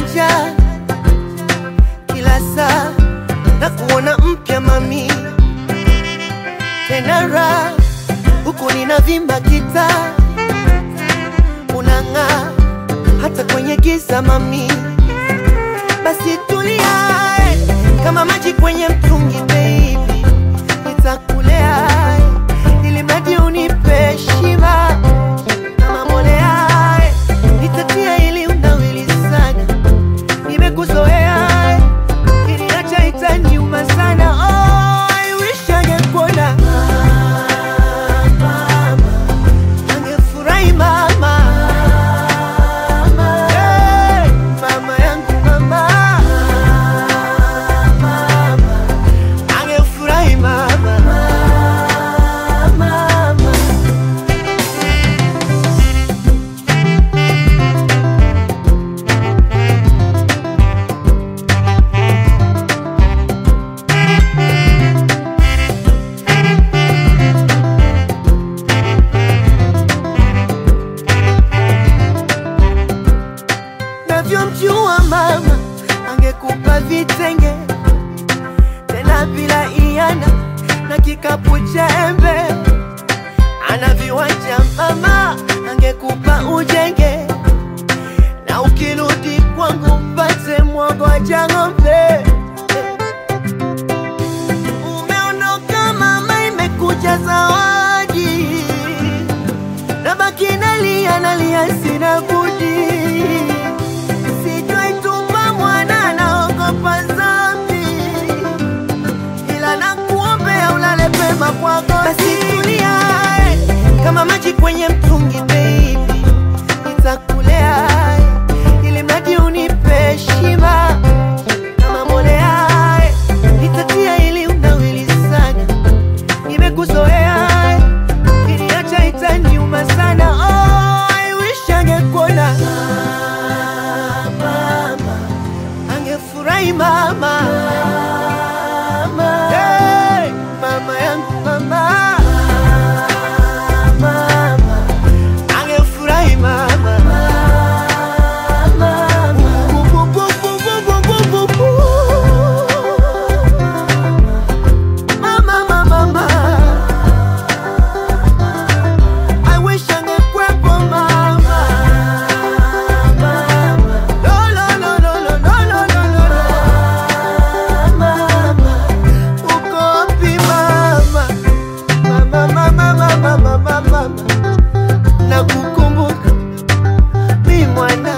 njaa. Kila saa na kuona mpya mami, tena raha nina vimba kita unanga hata kwenye giza mami, basi tulia kama maji kwenye mtungi angekupa tena bila iana na kikapu cha embe basi tulia kama maji kwenye mtungi baby, nitakulea. Ili mradi unipe heshima. Kama mbolea, nitatia ili unawili sana, nimekuzoea kiniacha itaniuma sana. Oh, I wish angekuona. Mama, angefurahi mama. one.